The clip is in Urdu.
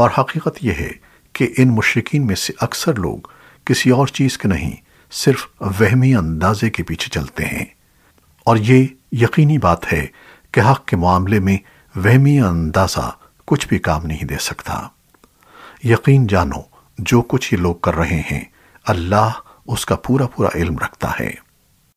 اور حقیقت یہ ہے کہ ان مشرقین میں سے اکثر لوگ کسی اور چیز کے نہیں، صرف وہمی اندازے کے پیچھے چلتے ہیں۔ اور یہ یقینی بات ہے کہ حق کے معاملے میں وہمی اندازہ کچھ بھی کام نہیں دے سکتا۔ یقین جانو، جو کچھ یہ لوگ کر رہے ہیں، اللہ اس کا پورا پورا علم رکھتا ہے۔